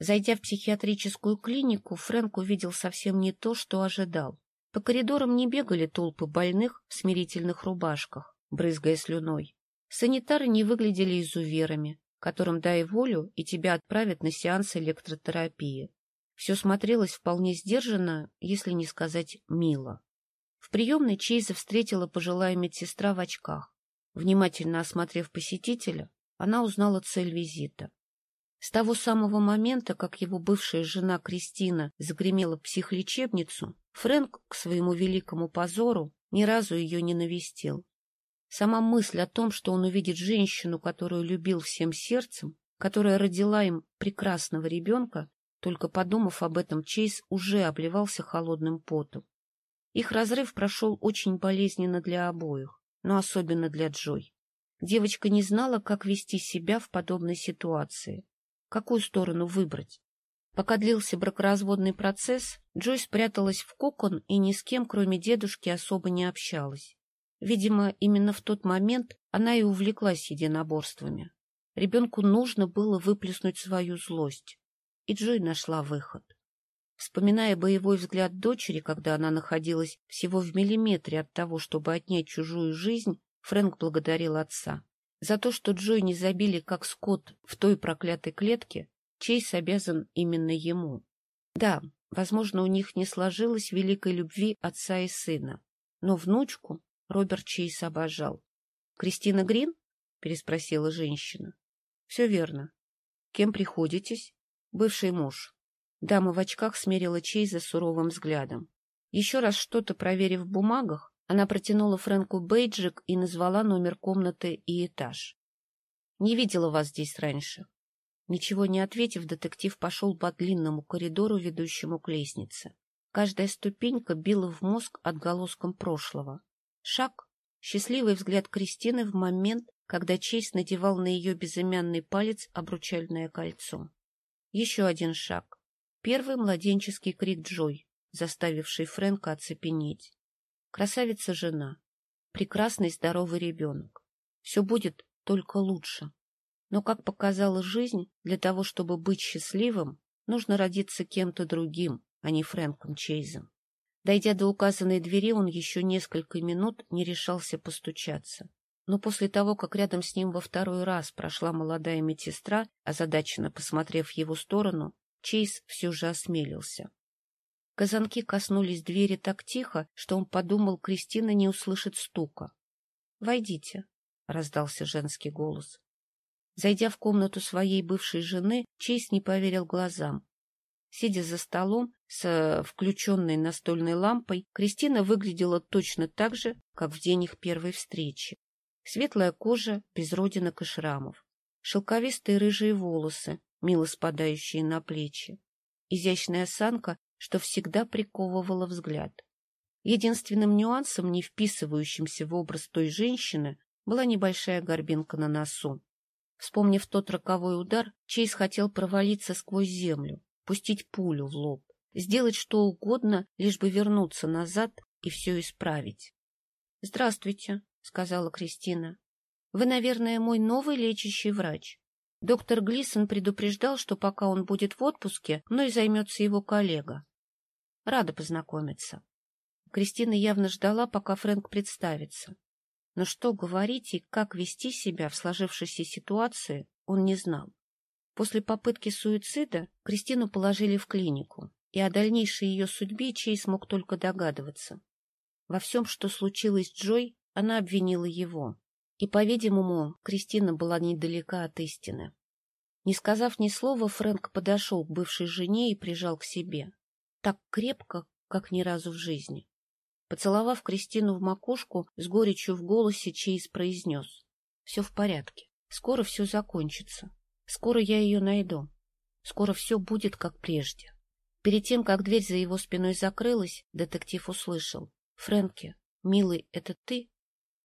Зайдя в психиатрическую клинику, Фрэнк увидел совсем не то, что ожидал. По коридорам не бегали толпы больных в смирительных рубашках, брызгая слюной. Санитары не выглядели изуверами, которым дай волю, и тебя отправят на сеанс электротерапии. Все смотрелось вполне сдержанно, если не сказать мило. В приемной Чейза встретила пожилая медсестра в очках. Внимательно осмотрев посетителя, она узнала цель визита. С того самого момента, как его бывшая жена Кристина загремела психлечебницу, Фрэнк, к своему великому позору, ни разу ее не навестил. Сама мысль о том, что он увидит женщину, которую любил всем сердцем, которая родила им прекрасного ребенка, только подумав об этом, Чейз уже обливался холодным потом. Их разрыв прошел очень болезненно для обоих, но особенно для Джой. Девочка не знала, как вести себя в подобной ситуации, какую сторону выбрать. Пока длился бракоразводный процесс, Джой спряталась в кокон и ни с кем, кроме дедушки, особо не общалась. Видимо, именно в тот момент она и увлеклась единоборствами. Ребенку нужно было выплеснуть свою злость, и Джой нашла выход. Вспоминая боевой взгляд дочери, когда она находилась всего в миллиметре от того, чтобы отнять чужую жизнь, Фрэнк благодарил отца. За то, что Джой не забили как скот в той проклятой клетке, Чейз обязан именно ему. Да, возможно, у них не сложилось великой любви отца и сына, но внучку Роберт Чейз обожал. — Кристина Грин? — переспросила женщина. — Все верно. — Кем приходитесь? — Бывший муж. Дама в очках смерила Чейза суровым взглядом. Еще раз что-то проверив в бумагах, она протянула Фрэнку бейджик и назвала номер комнаты и этаж. — Не видела вас здесь раньше. Ничего не ответив, детектив пошел по длинному коридору, ведущему к лестнице. Каждая ступенька била в мозг отголоском прошлого. Шаг, счастливый взгляд Кристины в момент, когда Чейз надевал на ее безымянный палец обручальное кольцо. Еще один шаг. Первый младенческий крик Джой, заставивший Фрэнка оцепенеть. Красавица-жена. Прекрасный здоровый ребенок. Все будет только лучше. Но, как показала жизнь, для того, чтобы быть счастливым, нужно родиться кем-то другим, а не Фрэнком Чейзом. Дойдя до указанной двери, он еще несколько минут не решался постучаться. Но после того, как рядом с ним во второй раз прошла молодая медсестра, озадаченно посмотрев в его сторону, Чейз все же осмелился. Казанки коснулись двери так тихо, что он подумал, Кристина не услышит стука. — Войдите, — раздался женский голос. Зайдя в комнату своей бывшей жены, Чейз не поверил глазам. Сидя за столом с включенной настольной лампой, Кристина выглядела точно так же, как в день их первой встречи. Светлая кожа, без родинок и шрамов. Шелковистые рыжие волосы, мило спадающие на плечи. Изящная осанка, что всегда приковывала взгляд. Единственным нюансом, не вписывающимся в образ той женщины, была небольшая горбинка на носу. Вспомнив тот роковой удар, Чейз хотел провалиться сквозь землю, пустить пулю в лоб, сделать что угодно, лишь бы вернуться назад и все исправить. — Здравствуйте, — сказала Кристина. — Вы, наверное, мой новый лечащий врач. Доктор Глисон предупреждал, что пока он будет в отпуске, мной займется его коллега. Рада познакомиться. Кристина явно ждала, пока Фрэнк представится. Но что говорить и как вести себя в сложившейся ситуации, он не знал. После попытки суицида Кристину положили в клинику, и о дальнейшей ее судьбе Чейз мог только догадываться. Во всем, что случилось с Джой, она обвинила его. И, по-видимому, Кристина была недалека от истины. Не сказав ни слова, Фрэнк подошел к бывшей жене и прижал к себе. Так крепко, как ни разу в жизни. Поцеловав Кристину в макушку, с горечью в голосе Чейз произнес. — Все в порядке. Скоро все закончится. Скоро я ее найду. Скоро все будет, как прежде. Перед тем, как дверь за его спиной закрылась, детектив услышал. — Фрэнки, милый, это ты?